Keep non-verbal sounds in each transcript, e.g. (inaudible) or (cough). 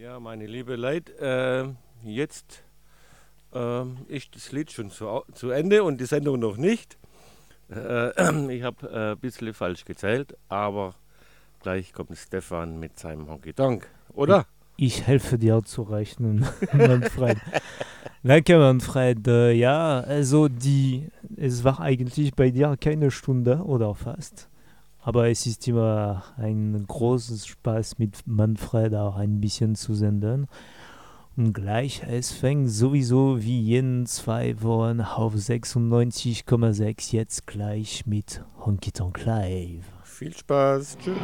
Ja, meine liebe Leute, äh, jetzt äh, ist das Lied schon zu, zu, Ende und die Sendung noch nicht. Äh, (clears throat) ich habe äh, ein bisschen falsch gezählt, aber gleich kommt Stefan mit seinem Honky Tonk, oder? Ich helfe dir zu rechnen, Manfred. Danke, Manfred. Ja, also die, es war eigentlich bei dir keine Stunde oder fast. Aber es ist immer ein großes Spaß mit Manfred auch ein bisschen zu senden. Und gleich, es fängt sowieso wie jeden zwei Wochen auf 96,6 jetzt gleich mit Honky Tonk Live. Viel Spaß, tschüss.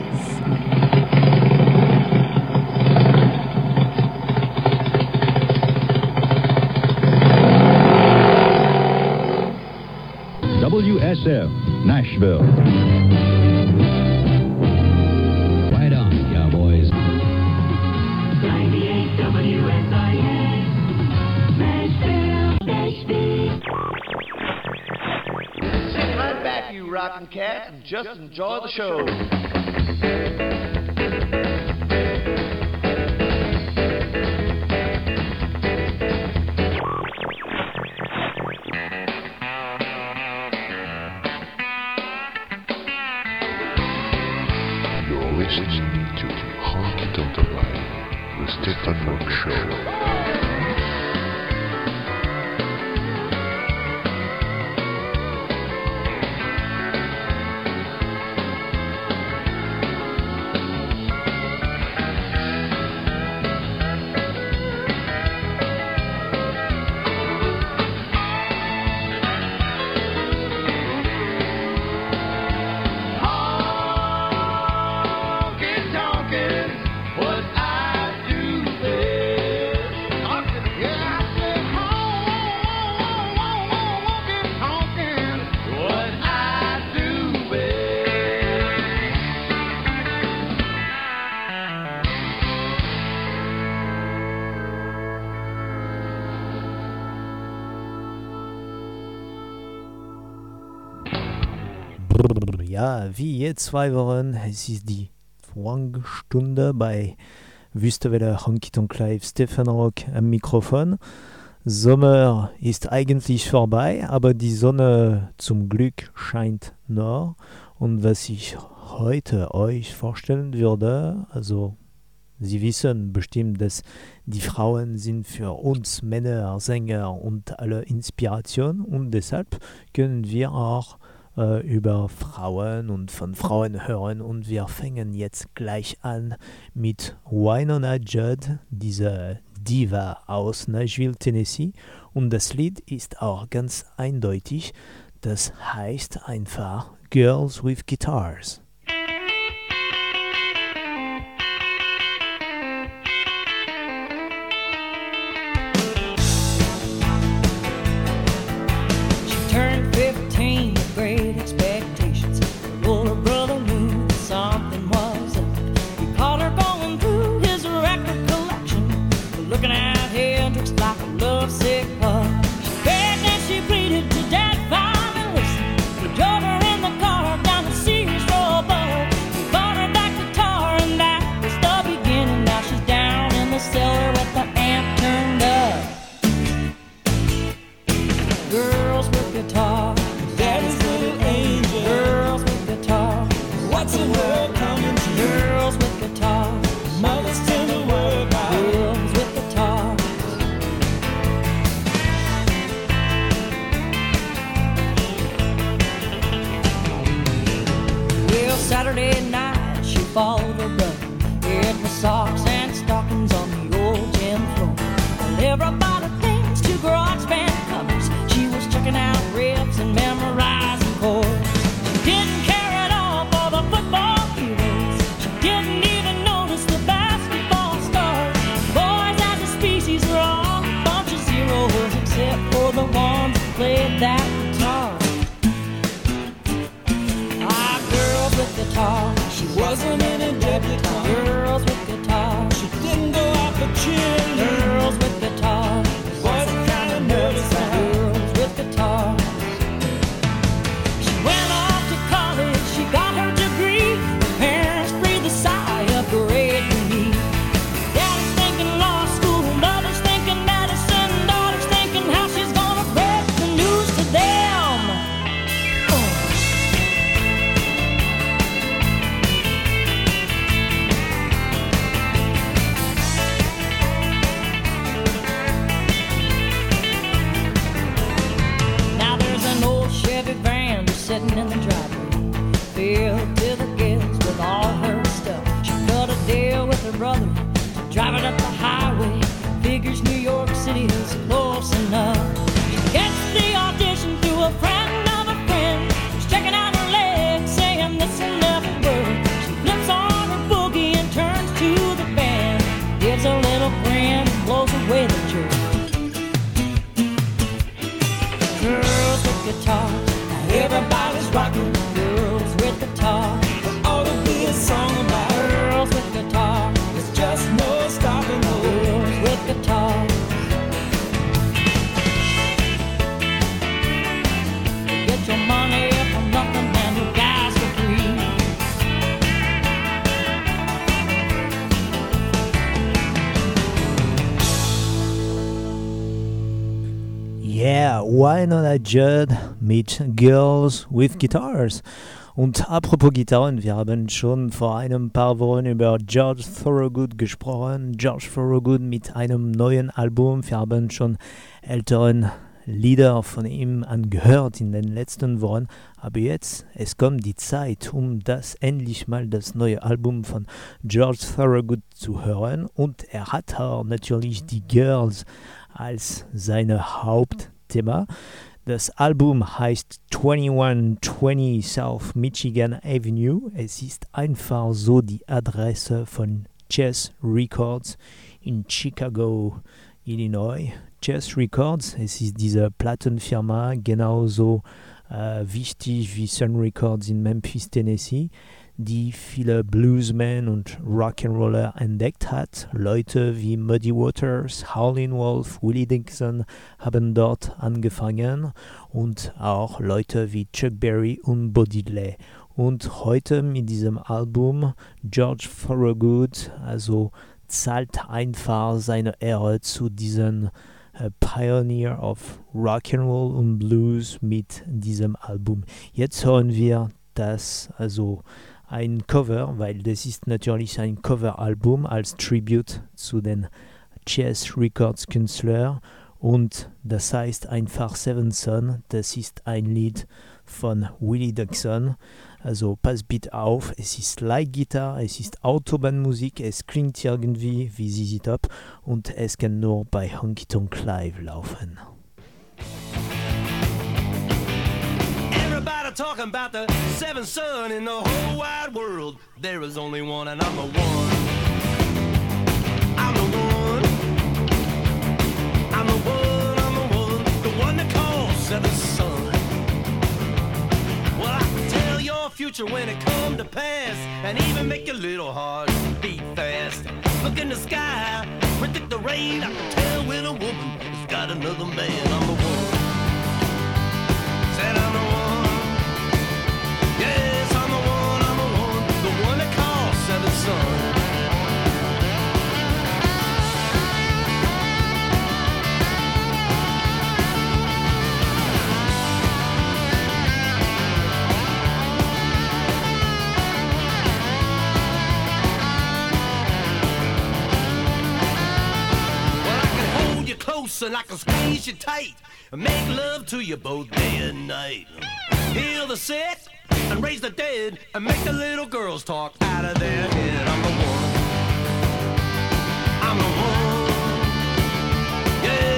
WSF, Nashville. Rocking cat and just enjoy the show. You're listening to Honky Tonk Live, the Stefan Rock Show. Wie je zwei Wochen, es ist die Stunde bei Wüstewelle Honky Tonk Live Stefan Rock am Mikrofon. Sommer ist eigentlich vorbei, aber die Sonne zum Glück scheint noch. Und was ich heute euch vorstellen würde, also Sie wissen bestimmt, dass die Frauen sind für uns Männer, Sänger und alle Inspiration und deshalb können wir auch äh, über Frauen und von Frauen hören. Und wir fangen jetzt gleich an mit Winona Judd, dieser Diva aus Nashville, Tennessee. Und das Lied ist auch ganz eindeutig. Das heißt einfach Girls with Guitars. Judd mit Girls with Guitars? Und apropos Gitarren, wir haben schon vor einem paar Wochen über George Thorogood gesprochen. George Thorogood mit einem neuen Album. Wir haben schon älteren Lieder von ihm angehört in den letzten Wochen. Aber jetzt, es kommt die Zeit, um das endlich mal das neue Album von George Thorogood zu hören. Und er hat auch natürlich die Girls als seine Hauptthema. Das Album heißt 2120 South Michigan Avenue. Es ist einfach so die Adresse von Chess Records in Chicago, Illinois. Chess Records, es ist diese Plattenfirma genauso äh, wichtig wie Sun Records in Memphis, Tennessee, die viele Bluesmen und Rock'n'Roller entdeckt hat. Leute wie Muddy Waters, Howlin' Wolf, Willie Dixon haben dort angefangen und auch Leute wie Chuck Berry und Bo Diddley. Und heute mit diesem Album George Thorogood, also zahlt einfach seine Ehre zu diesen äh, Pioneer of Rock'n'Roll und Blues mit diesem Album. Jetzt hören wir das, also ein Cover, weil das ist natürlich ein Coveralbum als Tribute zu den Chess Records Künstler und das heißt einfach Seven Son. Das ist ein Lied von Willie Dixon. Also pass bitte auf, es ist Leitgitarre, es ist Autobahnmusik, es klingt irgendwie wie ZZ Top und es kann nur bei Honky Tonk Live laufen. Everybody talking about the seventh son in the whole wide world. There is only one, and I'm the one. I'm the one. I'm the one. I'm the one. The one that calls seventh son. Well, I can tell your future when it come to pass, and even make your little heart beat fast. Look in the sky, predict the rain. I can tell when a woman has got another man. I'm the one. Said I'm the one. Close and I can squeeze you tight and make love to you both day and night. Heal the sick and raise the dead and make the little girls talk out of their head. I'm the one. I'm the one. Yes,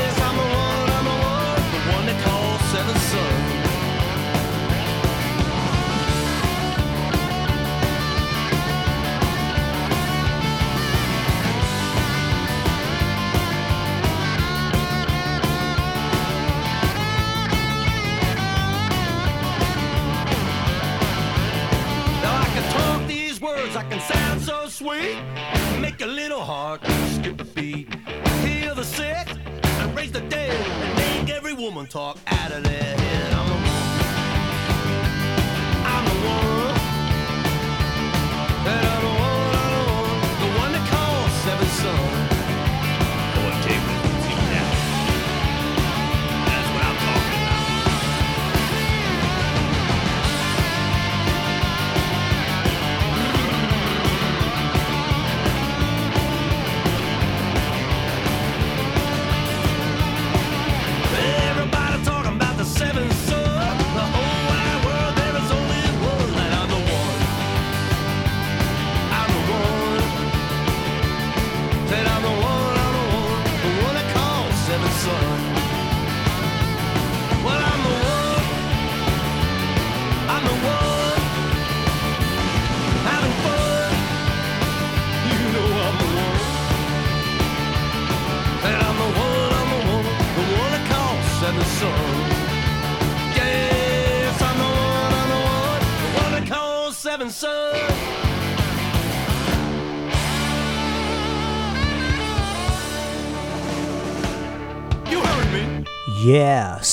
talk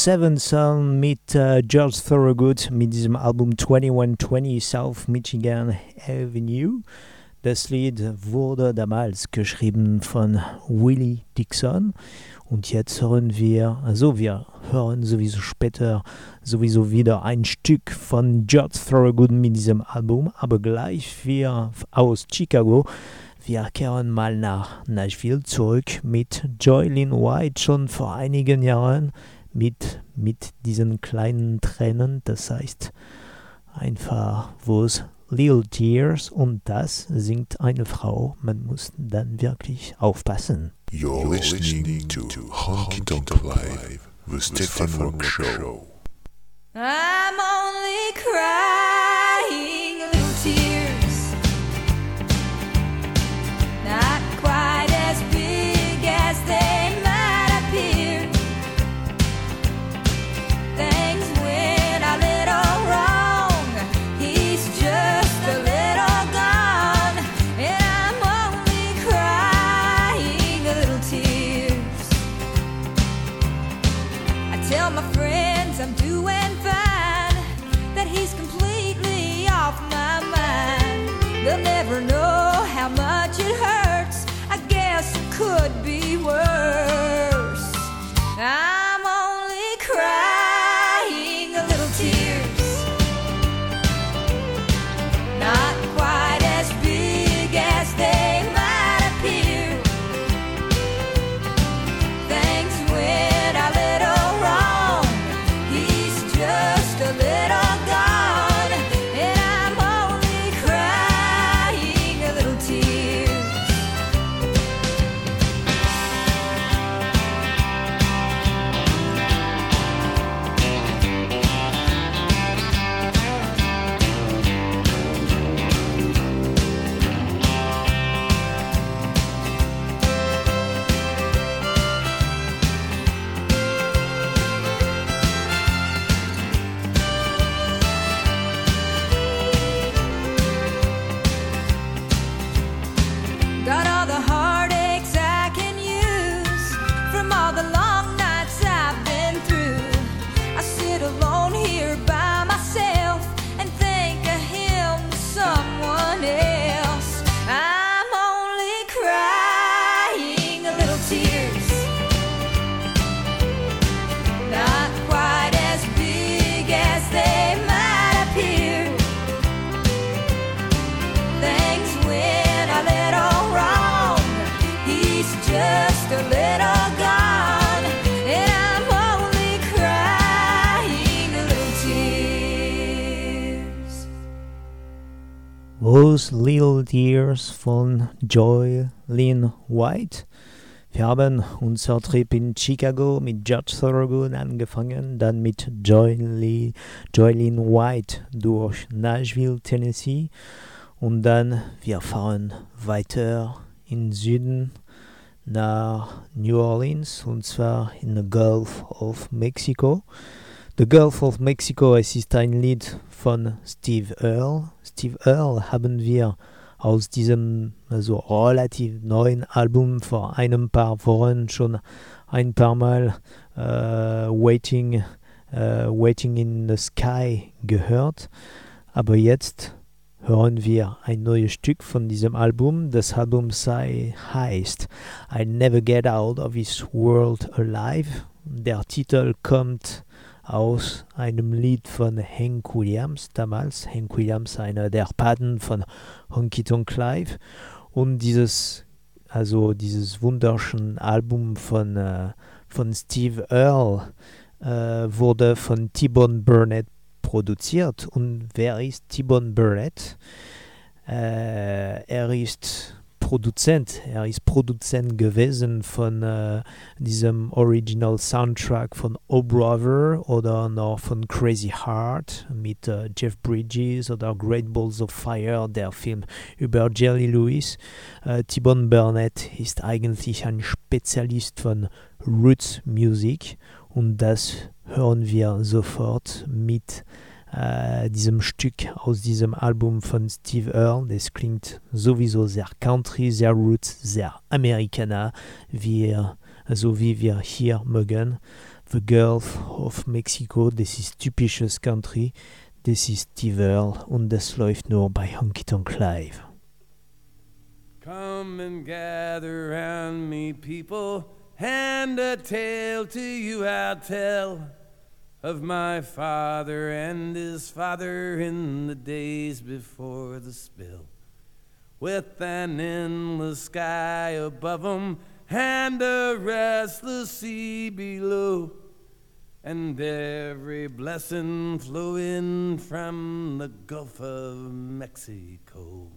Seven Son mit äh, George Thorogood mit diesem Album 2120 South Michigan Avenue. Das Lied wurde damals geschrieben von Willie Dixon. Und jetzt hören wir, also wir hören sowieso später sowieso wieder ein Stück von George Thorogood mit diesem Album, aber gleich wir aus Chicago wir kehren mal nach Nashville zurück mit Joylyn White schon vor einigen Jahren mit, mit diesen kleinen Tränen. Das heißt einfach, wo es Little Tears und das singt eine Frau. Man muss dann wirklich aufpassen. You're listening to Honky Tonk Live, the Stefan Rock Show. I'm only crying Tears von Joy Lynn White. Wir haben unser Trip in Chicago mit George Thorogood angefangen, dann mit Joy Lee, Joylyn White durch Nashville, Tennessee und dann wir fahren weiter in Süden nach New Orleans und zwar in the Gulf of Mexico. The Gulf of Mexico, es ist ein Lied von Steve Earle. Steve Earle haben wir aus diesem also relativ neuen Album vor einem paar Wochen schon ein paar Mal äh, Waiting, äh, Waiting in the Sky gehört. Aber jetzt hören wir ein neues Stück von diesem Album. Das Album sei, heißt I Never Get Out of This World Alive. Der Titel kommt aus einem Lied von Hank Williams damals. Hank Williams, einer der Paten von Honky Tonk Live. Und dieses, also dieses wunderschöne Album von, äh, von Steve Earle äh, wurde von T-Bone Burnett produziert. Und wer ist T-Bone Burnett? Äh, er ist Produzent. Er ist Produzent gewesen von äh, diesem Original Soundtrack von O Brother oder noch von Crazy Heart mit äh, Jeff Bridges oder Great Balls of Fire, der Film über Jerry Lewis. Äh, T-Bone Burnett ist eigentlich ein Spezialist von Roots Music Und das hören wir sofort mit äh, diesem Stück aus diesem Album von Steve Earle. Das klingt sowieso sehr country, sehr roots, sehr Amerikaner, wie, so wie wir hier mögen. The Gulf of Mexico, das ist typisches Country, das ist Steve Earle und das läuft nur bei Honky Tonk Live. Come and gather round me, people, and a tale to you I'll tell of my father and his father in the days before the spill. With an endless sky above 'em and a restless sea below, and every blessing flowing from the Gulf of Mexico.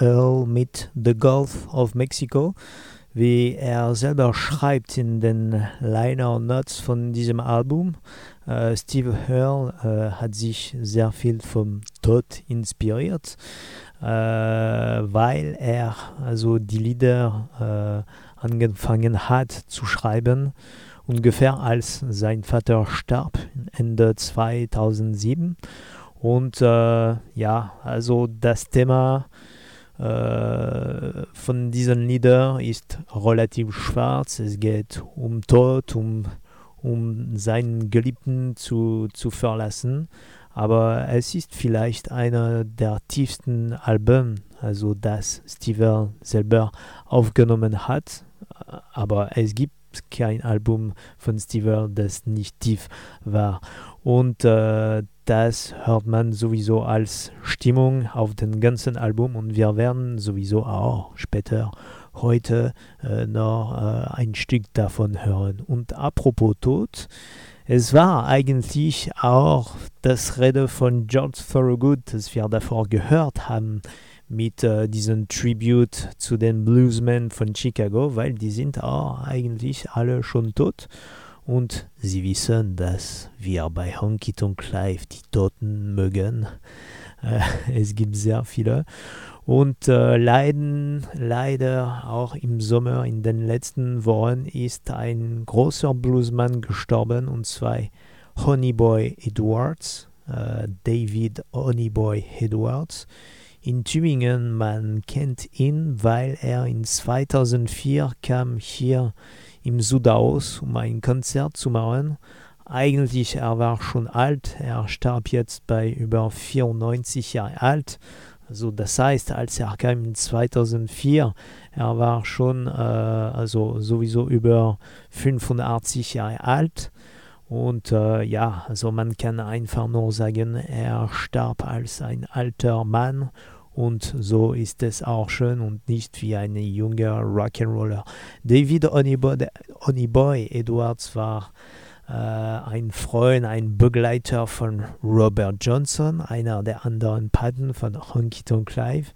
Earle mit The Gulf of Mexico, wie er selber schreibt in den Liner Notes von diesem Album. Äh, Steve Earle äh, hat sich sehr viel vom Tod inspiriert, äh, weil er also die Lieder äh, angefangen hat zu schreiben ungefähr als sein Vater starb, Ende 2007. Und äh, ja, also das Thema von diesen Liedern ist relativ schwarz. Es geht um Tod, um, um seinen Geliebten zu, zu verlassen. Aber es ist vielleicht einer der tiefsten Alben, also das Steve selber aufgenommen hat. Aber es gibt kein Album von Steve, das nicht tief war. Und äh, das hört man sowieso als Stimmung auf dem ganzen Album und wir werden sowieso auch später heute äh, noch äh, ein Stück davon hören. Und apropos Tod, es war eigentlich auch das Rede von George Thorogood, das wir davor gehört haben, mit äh, diesem Tribute zu den Bluesmen von Chicago, weil die sind auch eigentlich alle schon tot. Und sie wissen, dass wir bei Honky Tonk Live die Toten mögen. Äh, es gibt sehr viele. Und äh, leiden, leider auch im Sommer in den letzten Wochen ist ein großer Bluesman gestorben, und zwar Honeyboy Edwards, äh, David Honeyboy Edwards. In Tübingen, man kennt ihn, weil er in 2004 kam hier im Südhaus, um ein Konzert zu machen. Eigentlich, er war schon alt, er starb jetzt bei über 94 Jahren alt. Also das heißt, als er kam in 2004, er war schon äh, also sowieso über 85 Jahre alt. Und äh, ja, also man kann einfach nur sagen, er starb als ein alter Mann und so ist es auch schön und nicht wie ein junger Rock'n'Roller. David Honeyboy, Edwards war äh, ein Freund, ein Begleiter von Robert Johnson, einer der anderen Paten von Honky Tonk Live.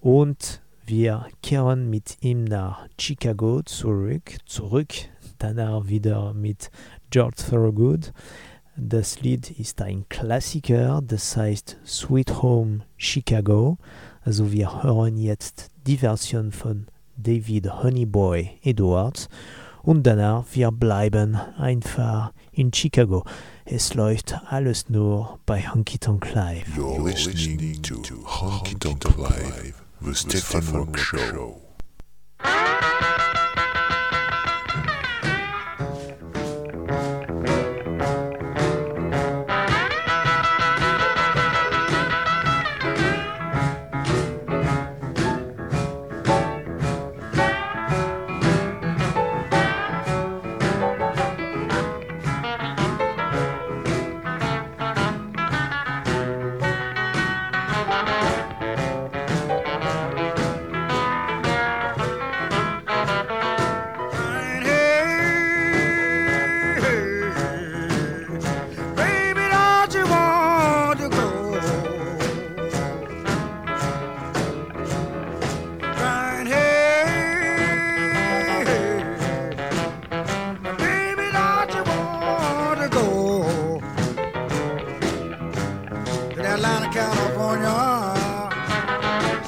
Und wir kehren mit ihm nach Chicago zurück, zurück, danach wieder mit George Thorogood. Das Lied ist ein Klassiker, das heißt Sweet Home Chicago. Also wir hören jetzt die Version von David Honeyboy Edwards und danach wir bleiben einfach in Chicago. Es läuft alles nur bei Honky Tonk Live. You're listening to Honky Tonk Live, the Stefan Rock Show.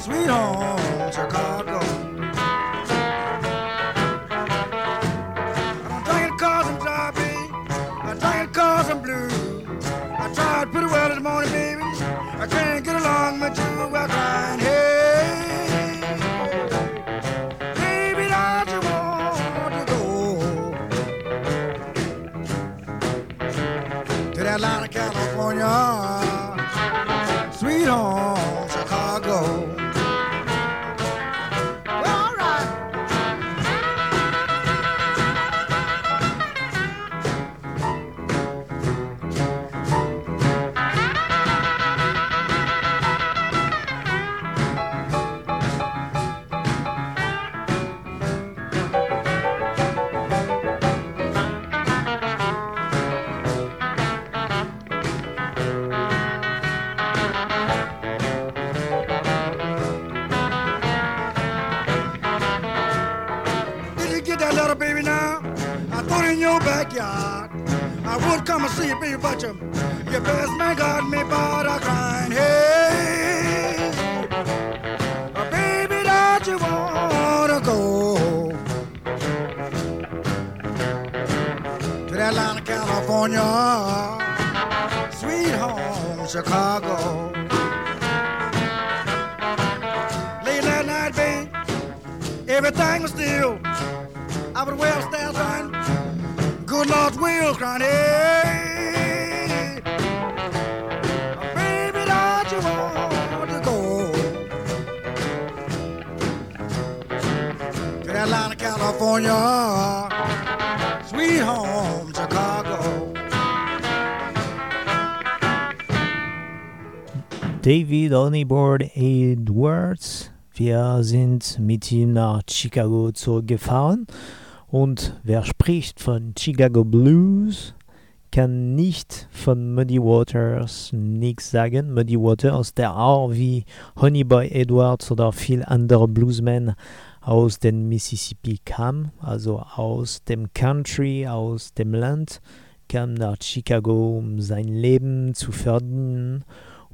Sweet home Chicago? I'm drinking cause I'm driving. I'm drinking cause I'm blue. I tried pretty well this morning, baby. I can't get along with you. I'm crying, David Honeyboard Edwards. Wir sind mit ihm nach Chicago zurückgefahren und wer spricht von Chicago Blues, kann nicht von Muddy Waters nichts sagen. Muddy Waters, der auch wie Honeyboy Edwards oder viele andere Bluesmen aus dem Mississippi kam, also aus dem Country, aus dem Land, kam nach Chicago, um sein Leben zu verdienen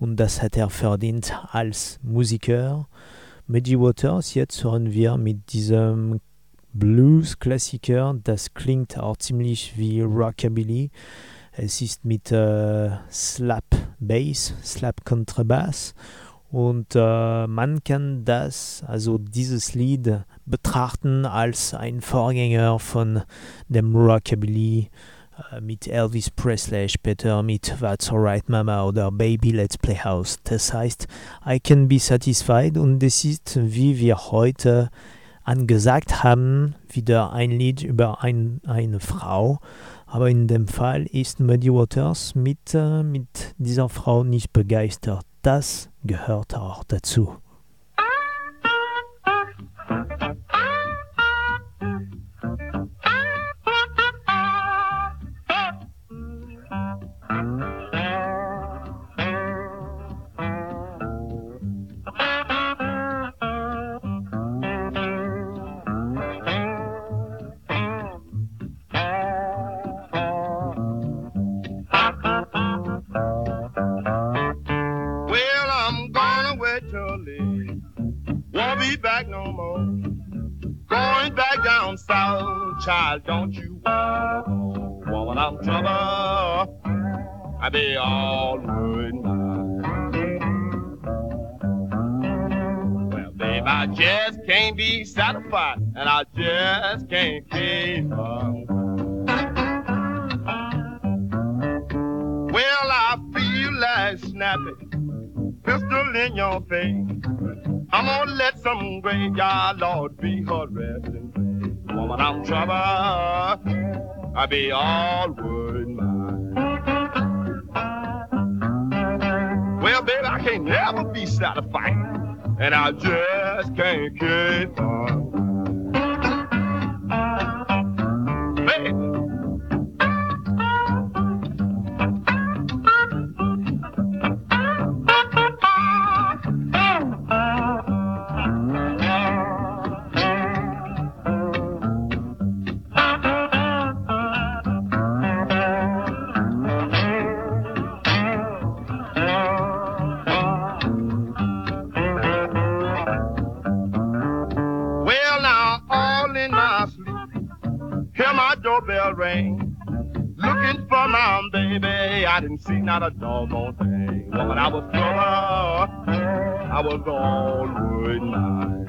und das hat er verdient als Musiker. Muddy Waters, jetzt hören wir mit diesem Blues-Klassiker, das klingt auch ziemlich wie Rockabilly. Es ist mit äh, Slap Bass, Slap Kontrabass und äh, man kann das, also dieses Lied, betrachten als ein Vorgänger von dem Rockabilly mit Elvis Presley später mit That's Alright Mama oder Baby Let's Play House. Das heißt, I Can Be Satisfied und das ist, wie wir heute angesagt haben, wieder ein Lied über ein, eine Frau. Aber in dem Fall ist Muddy Waters mit, äh, mit dieser Frau nicht begeistert. Das gehört auch dazu. Be back no more. Going back down south, child, don't you woman, I'm trouble. I be all now. Well, babe, I just can't be satisfied, and I just can't keep on. Well, I feel like snapping, pistol in your face. I'm gonna let some graveyard lord be her resting place. Woman, I'm trouble. I be all worried mine. Well, baby, I can't never be satisfied, and I just can't keep on. Didn't see not a doggone thing. Woman, I was trouble, I was all worried mine.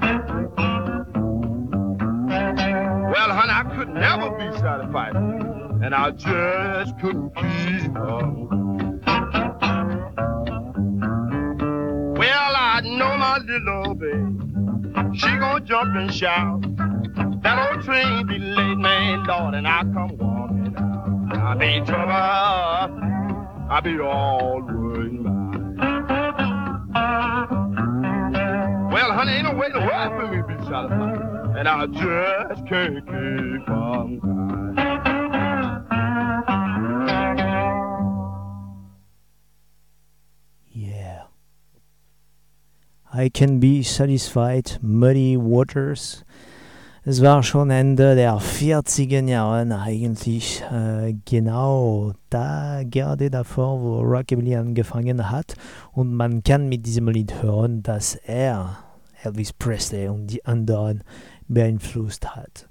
Well, honey, I could never be satisfied, and I just couldn't keep on. Well, I know my little baby. She gon' jump and shout. That old train be late, man, Lord, and I come walking out. I be trouble. I be all worried. Well, honey, ain't no way for me. And I just can't keep on crying. Yeah. I can be satisfied, Muddy Waters. Es war schon Ende der 40er Jahre eigentlich, äh, genau da, gerade davor, wo Rockabilly angefangen hat. Und man kann mit diesem Lied hören, dass er Elvis Presley und die anderen beeinflusst hat.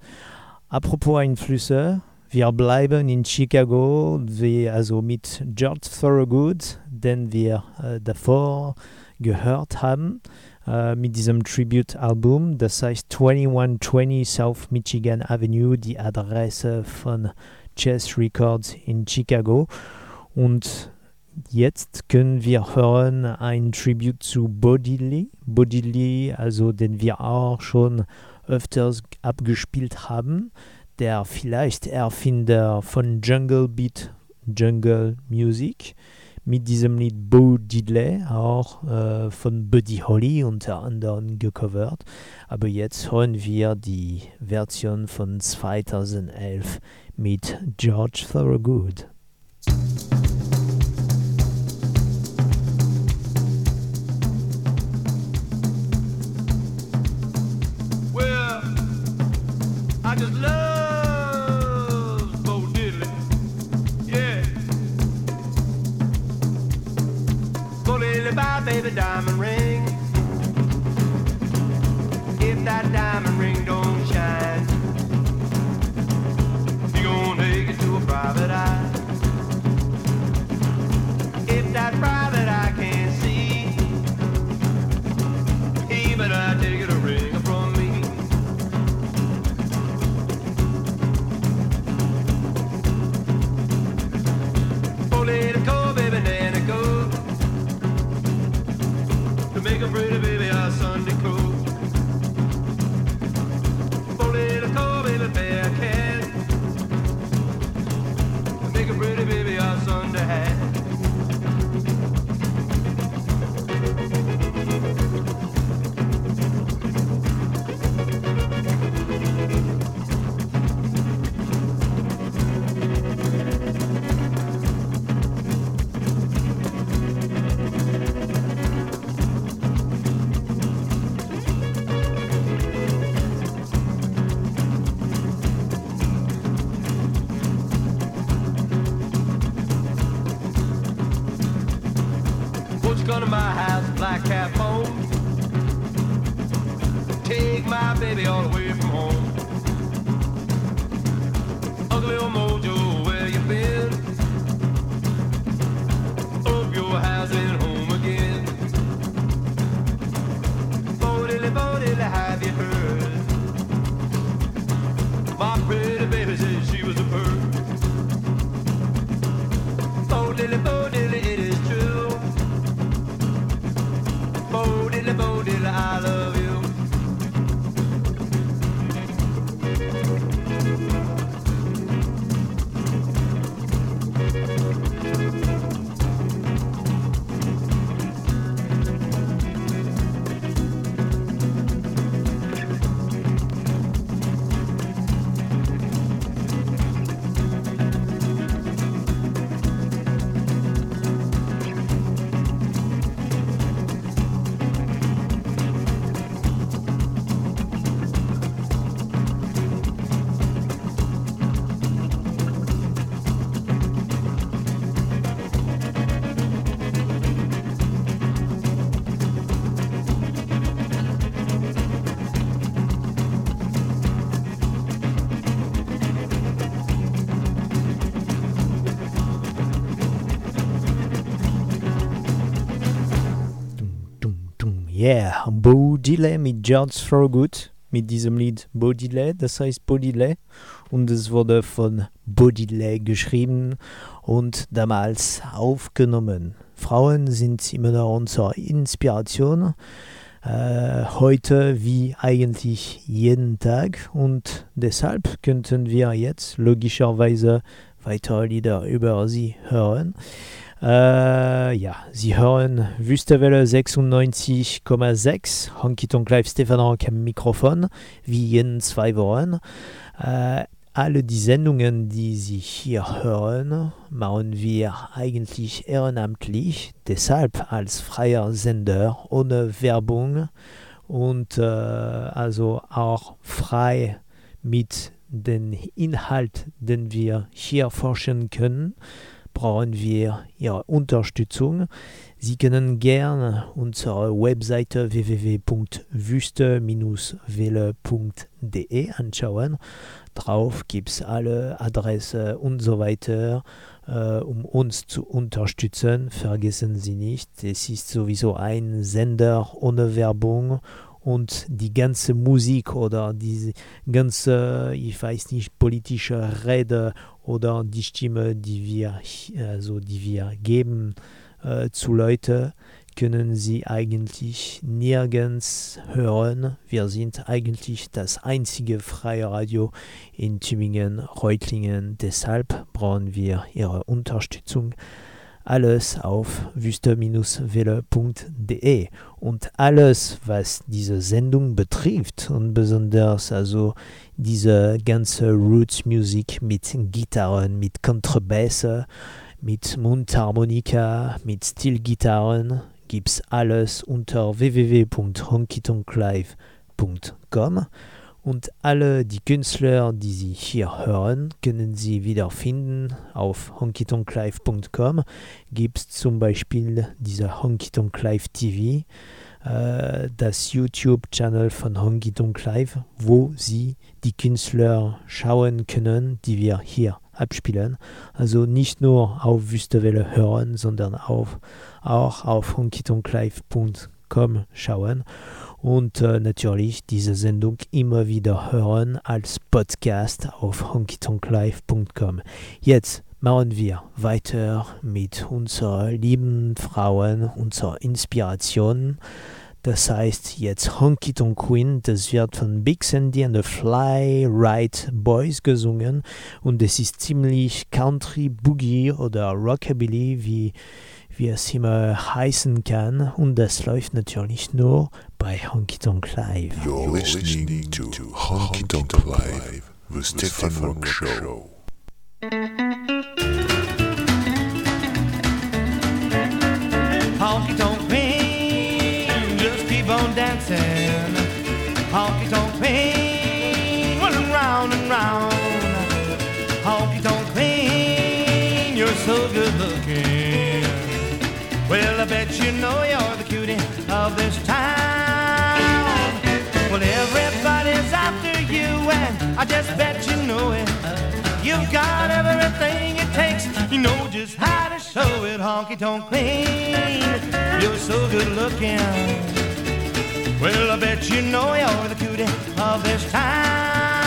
Apropos Einflüsse, Wir bleiben in Chicago, wie, also mit George Thorogood, den wir äh, davor gehört haben, äh, mit diesem Tribute-Album. Das heißt 2120 South Michigan Avenue, die Adresse von Chess Records in Chicago. Und jetzt können wir hören ein Tribute zu Bodily. Bodily, also den wir auch schon öfters abgespielt haben. Der vielleicht Erfinder von Jungle Beat, Jungle Music. Mit diesem Lied Bo Diddley, auch äh, von Buddy Holly unter anderem gecovert. Aber jetzt hören wir die Version von 2011 mit George Thorogood. Well, I just love Bo Diddley, buy baby diamond ring. Yeah, Bo Diddley mit George Thorogood mit diesem Lied Bo Diddley, das heißt Bo Diddley und es wurde von Bo Diddley geschrieben und damals aufgenommen. Frauen sind immer noch unsere Inspiration, äh, heute wie eigentlich jeden Tag und deshalb könnten wir jetzt logischerweise weitere Lieder über sie hören. Äh, ja, Sie hören Wüstewelle 96,6, Honky Tonk Live, Stefan Rock am Mikrofon, wie jeden zwei Wochen. Äh, alle die Sendungen, die Sie hier hören, machen wir eigentlich ehrenamtlich, deshalb als freier Sender, ohne Werbung und äh, also auch frei mit dem Inhalt, den wir hier forschen können brauchen wir Ihre Unterstützung. Sie können gerne unsere Webseite www.wüste-welle.de anschauen. drauf gibt es alle Adresse und so weiter, äh, um uns zu unterstützen. Vergessen Sie nicht, es ist sowieso ein Sender ohne Werbung und die ganze Musik oder diese ganze, ich weiß nicht, politische Rede oder die Stimme, die wir, also die wir geben äh, zu Leuten, können Sie eigentlich nirgends hören. Wir sind eigentlich das einzige freie Radio in Tübingen, Reutlingen. Deshalb brauchen wir Ihre Unterstützung. Alles auf wüste-welle.de und alles, was diese Sendung betrifft und besonders also diese ganze Roots Musik mit Gitarren, mit Kontrabässe, mit Mundharmonika, mit Stilgitarren, gibt's alles unter www.honkytonklive.com und alle die Künstler, die Sie hier hören, können Sie wiederfinden auf honkytonklive.com. Gibt es zum Beispiel diese Honky Tonk Live TV, äh, das YouTube-Channel von Honky Tonk Live, wo Sie die Künstler schauen können, die wir hier abspielen. Also nicht nur auf Wüstewelle hören, sondern auf, auch auf honkytonklive.com schauen und äh, natürlich diese Sendung immer wieder hören als Podcast auf honkytonklive.com. Jetzt machen wir weiter mit unserer lieben Frauen, unserer Inspiration. Das heißt jetzt Honky Tonk Queen, das wird von Big Sandy and the Fly Right Boys gesungen und es ist ziemlich Country Boogie oder Rockabilly, wie, wie es immer heißen kann und das läuft natürlich nur bei Honky Tonk Live. You're listening to Honky Tonk Live, the Stefan Rock Show. Honky tonk queen, just keep on dancing. I just bet you know it. You've got everything it takes. You know just how to show it, honky tonk queen. You're so good looking. Well, I bet you know you're the cutie of this town.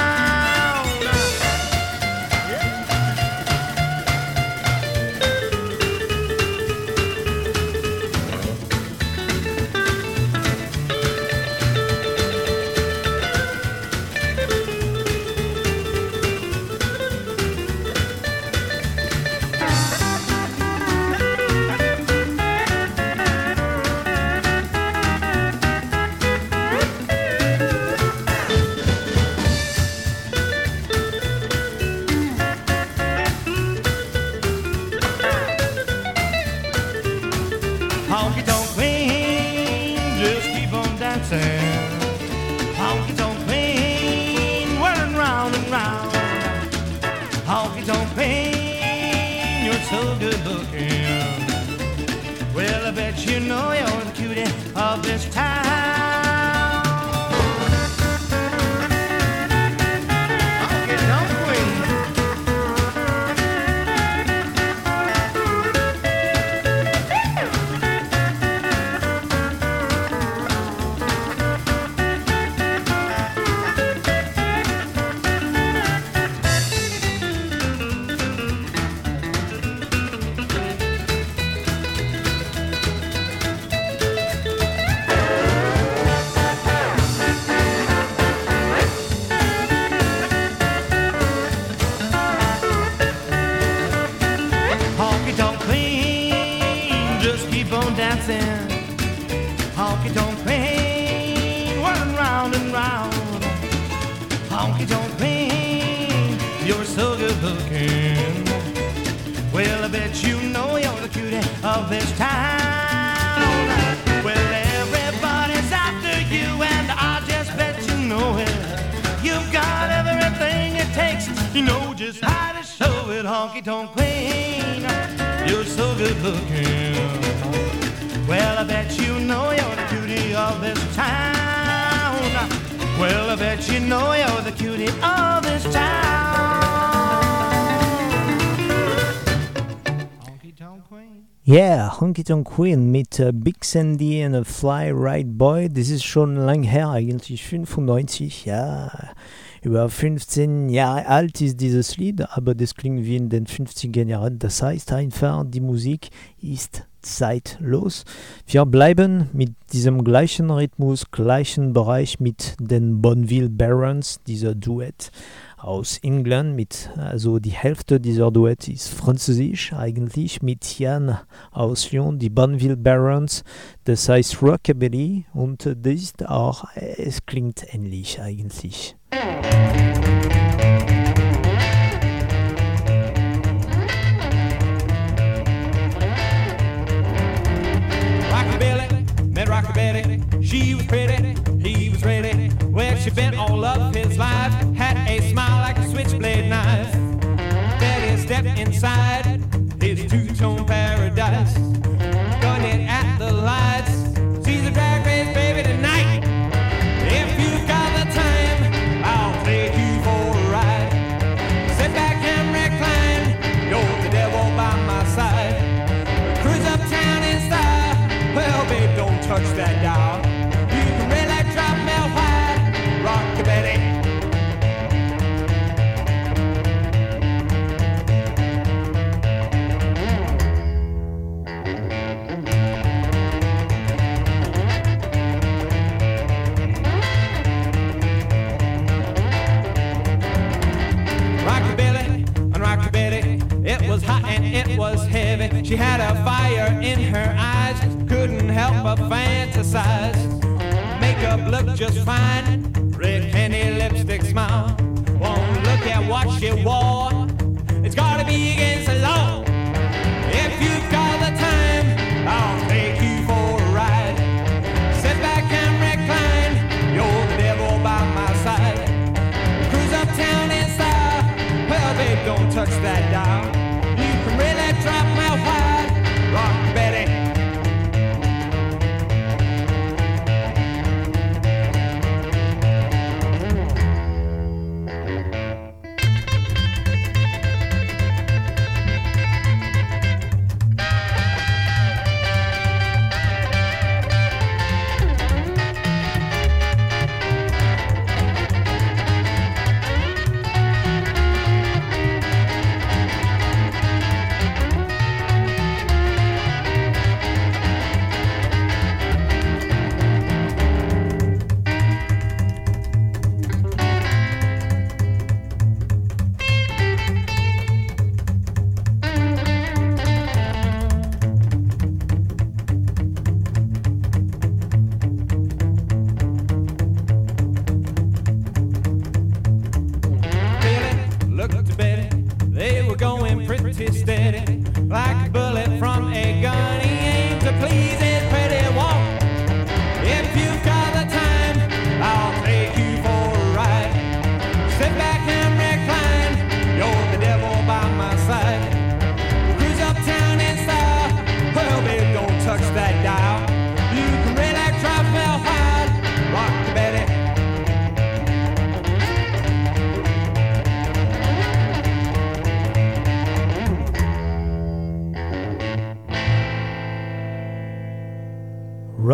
Cutie of Tonk Queen mit äh, Big Sandy and a Fly Right Boy. Das ist schon lang her, eigentlich 95, ja. Über 15 Jahre alt ist dieses Lied, aber das klingt wie in den 50er Jahren. Das heißt einfach, die Musik ist zeitlos. Wir bleiben mit diesem gleichen Rhythmus, gleichen Bereich mit den Bonneville Barons, dieser Duett aus England mit, also die Hälfte dieser Duett ist französisch eigentlich, mit Jan aus Lyon, die Bonneville Barons, das heißt Rockabilly und das ist auch, es klingt ähnlich eigentlich. Just fine,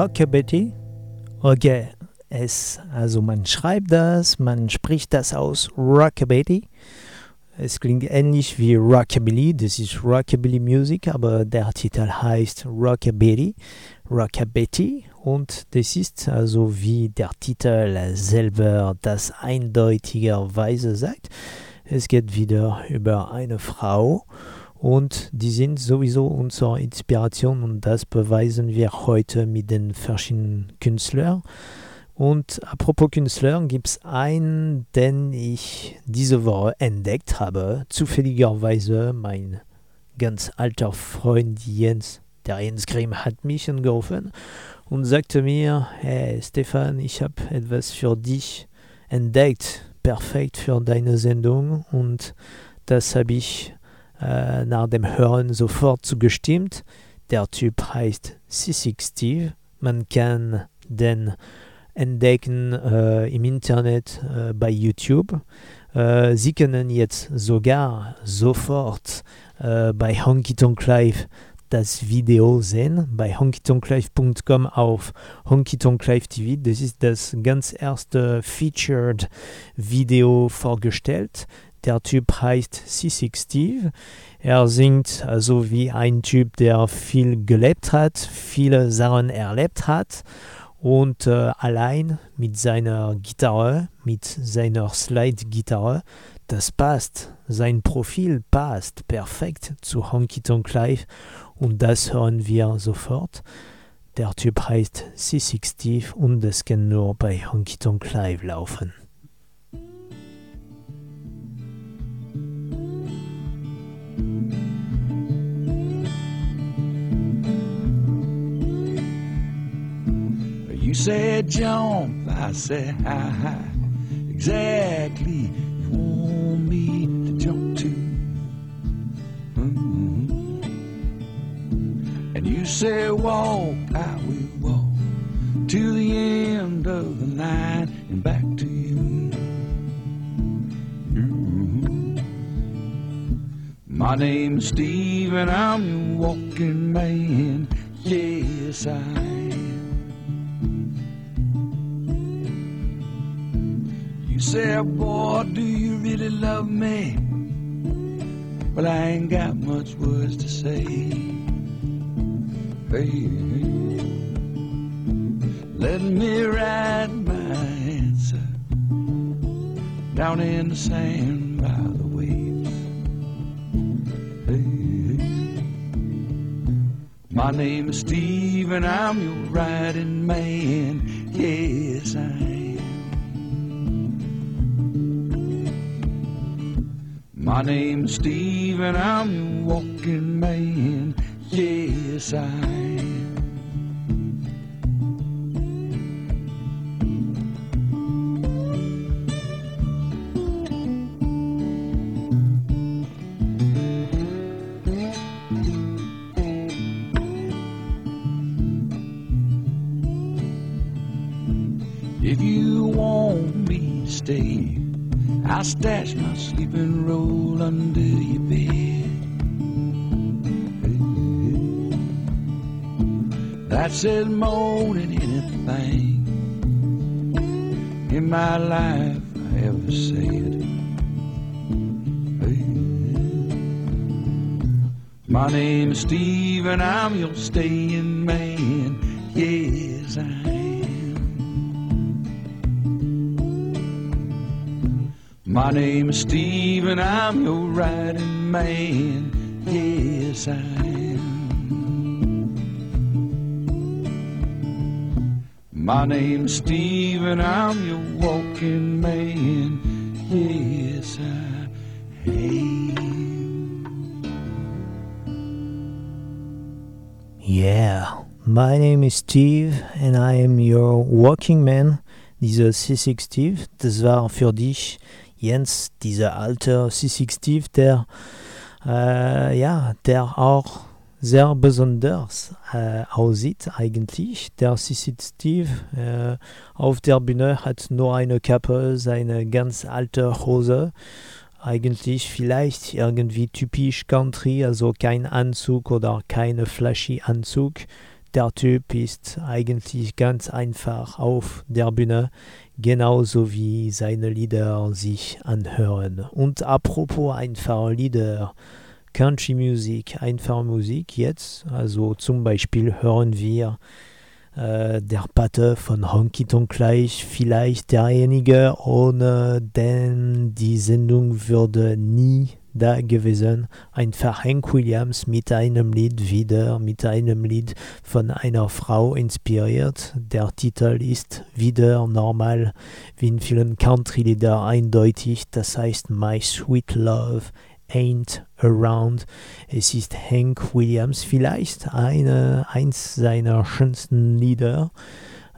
Rockabilly. Okay, es, also man schreibt das, man spricht das aus Rockabilly. Es klingt ähnlich wie Rockabilly, das ist Rockabilly Music, aber der Titel heißt Rockabilly, Rockabilly und das ist also wie der Titel selber das eindeutigerweise sagt. Es geht wieder über eine Frau und die sind sowieso unsere Inspiration und das beweisen wir heute mit den verschiedenen Künstlern. Und apropos Künstler, gibt es einen, den ich diese Woche entdeckt habe. Zufälligerweise mein ganz alter Freund Jens, der Jens Grimm, hat mich angerufen und sagte mir, hey Stefan, ich habe etwas für dich entdeckt, perfekt für deine Sendung und das habe ich äh, nach dem Hören sofort zugestimmt. Der Typ heißt C6 Steve. Man kann den entdecken äh, im Internet äh, bei YouTube. Äh, Sie können jetzt sogar sofort äh, bei Honky Tonk Live das Video sehen, bei honkytonklive.com auf Honky Tonk Live TV. Das ist das ganz erste Featured Video vorgestellt. Der Typ heißt C6 Steve. Er singt also wie ein Typ, der viel gelebt hat, viele Sachen erlebt hat und äh, allein mit seiner Gitarre, mit seiner Slide-Gitarre, das passt. Sein Profil passt perfekt zu Honky Tonk Live und das hören wir sofort. Der Typ heißt C6 Steve und das kann nur bei Honky Tonk Live laufen. You said jump, I said hi, hi. Exactly, you want me to jump to. Mhm. And you said walk, I will walk to the end of the line and back to you. Mhm. My name's Steve and I'm your walking man. Yes, I am. Say, boy, do you really love me? Well, I ain't got much words to say. Hey, let me write my answer down in the sand by the waves. Hey, my name is Steve and I'm your riding man. Yes, I am. My name's Steve and I'm your walking man. Yes, I am. If you want me to stay, I'll stash my sleeping says more than anything in my life I ever said. My name is Steve and I'm your staying man. Yes, I am. My name is Steve and I'm your riding man. Yes, I am. My name's Steve and I'm your walking man. Yes, I am. Yeah, my name is Steve and I am your walking man. Dieser C6 Steve, das war für dich, Jens, dieser alte C6 Steve, der, äh, ja, der auch sehr besonders äh, aussieht eigentlich. Der C6 Steve äh, auf der Bühne hat nur eine Kappe, seine ganz alte Hose eigentlich vielleicht irgendwie typisch Country, also kein Anzug oder keine flashy Anzug. Der Typ ist eigentlich ganz einfach auf der Bühne, genauso wie seine Lieder sich anhören. Und apropos einfache Lieder, Country Music, einfache Musik jetzt, also zum Beispiel hören wir äh, der Pate von Honky Tonk Live, vielleicht derjenige, ohne den die Sendung würde nie da gewesen. Einfach Hank Williams mit einem Lied wieder, mit einem Lied von einer Frau inspiriert. Der Titel ist wieder normal, wie in vielen Country-Lieder eindeutig. Das heißt My Sweet Love Ain't Around. Es ist Hank Williams, vielleicht eine, eins seiner schönsten Lieder.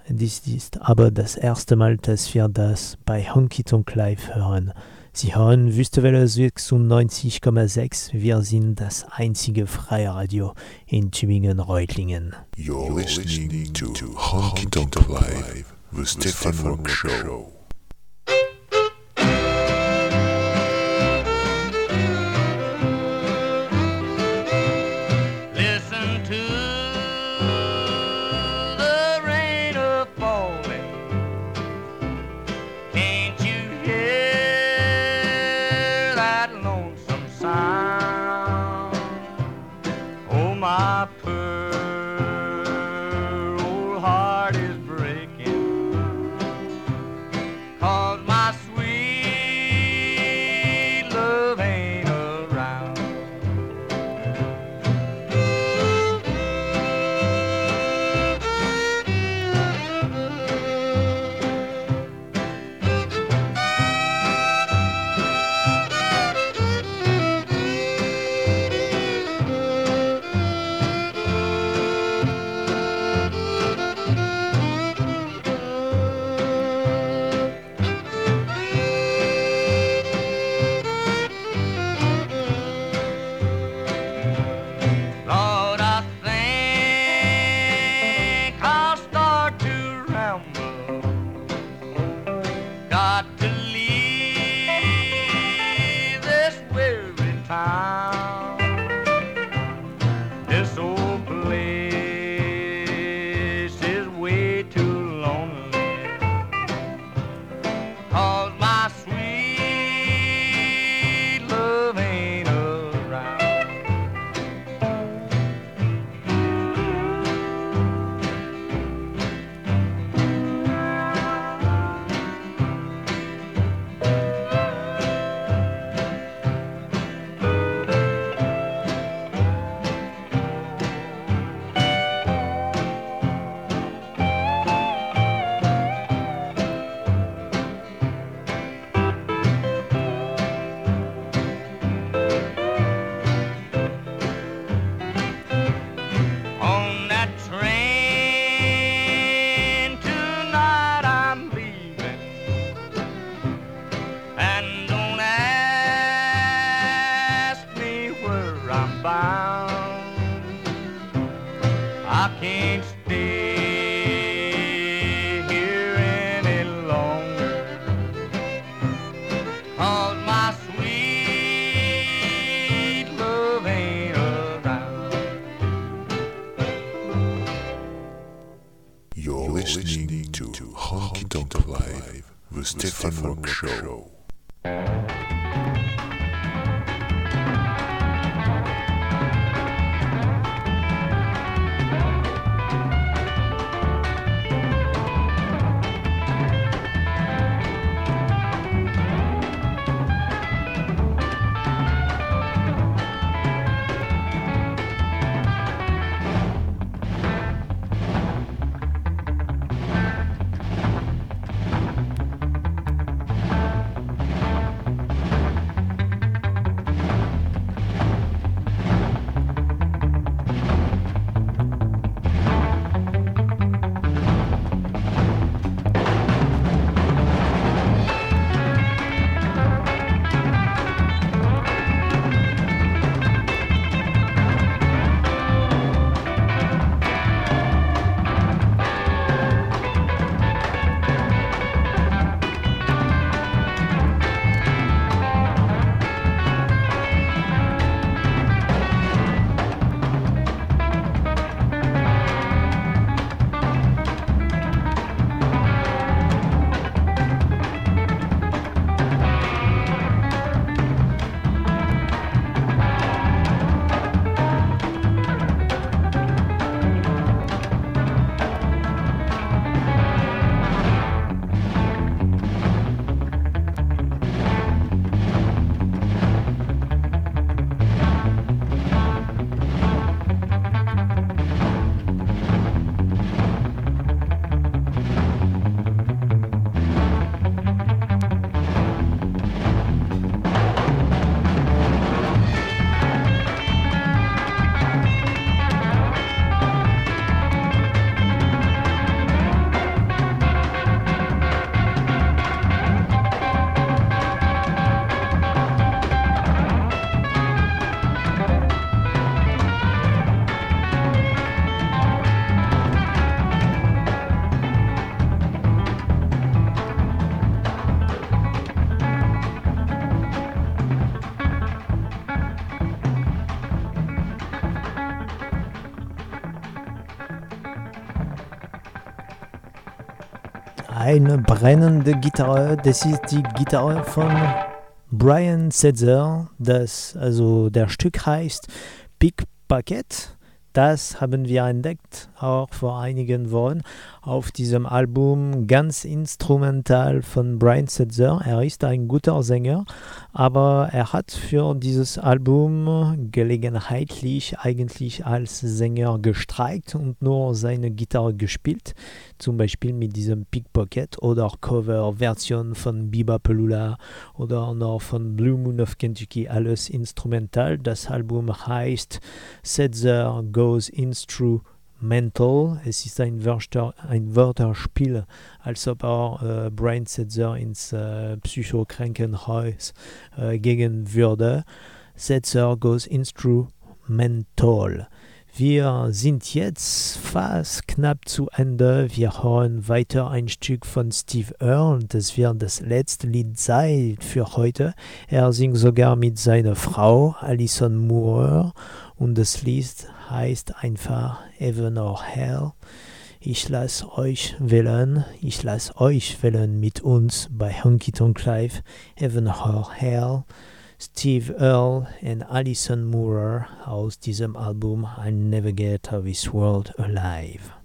Dies ist aber das erste Mal, dass wir das bei Honky Tonk Live hören. Sie hören Wüstewelle 96,6. Wir sind das einzige freie Radio in Tübingen-Reutlingen. You're listening to Honky Tonk Live The Stefan Rock Show. Eine brennende Gitarre, das ist die Gitarre von Brian Setzer. Das, also der Stück heißt Pickpocket. Das haben wir entdeckt, auch vor einigen Wochen, auf diesem Album ganz instrumental von Brian Setzer. Er ist ein guter Sänger, aber er hat für dieses Album gelegenheitlich eigentlich als Sänger gestreikt und nur seine Gitarre gespielt, zum Beispiel mit diesem Pickpocket oder Coverversion von Biba Pelula oder noch von Blue Moon of Kentucky, alles instrumental. Das Album heißt Setzer Goes Instrumental. Es ist ein, Wörter, ein Wörterspiel, als ob er äh, Brian Setzer ins äh, Psychokrankenhaus äh, gehen würde. Setzer Goes Instrumental. Wir sind jetzt fast knapp zu Ende. Wir hören weiter ein Stück von Steve Earle. Das wird das letzte Lied sein für heute. Er singt sogar mit seiner Frau Alison Moore und das Lied heißt einfach Heaven or Hell. Ich lasse euch wählen, ich lasse euch wählen mit uns bei Honky Tonk Live, Heaven or Hell. Steve Earle und Alison Moore aus diesem Album I Never Get Out of This World Alive.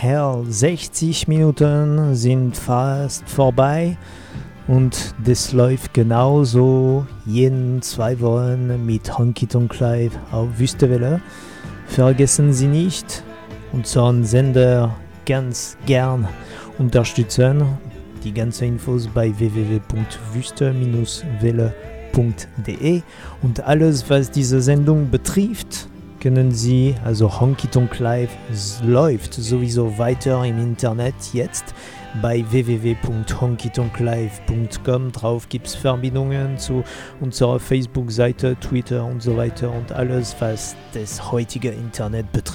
Hell. 60 Minuten sind fast vorbei und das läuft genauso jeden zwei Wochen mit Honky Tonk Live auf Wüstewelle. Vergessen Sie nicht, unseren Sender ganz gern unterstützen. Die ganzen Infos bei www.wüste-welle.de und alles, was diese Sendung betrifft, können Sie, also Honky Tonk Live läuft sowieso weiter im Internet jetzt bei www.honkytonklive.com. Drauf gibt es Verbindungen zu unserer Facebook-Seite, Twitter und so weiter und alles, was das heutige Internet betrifft.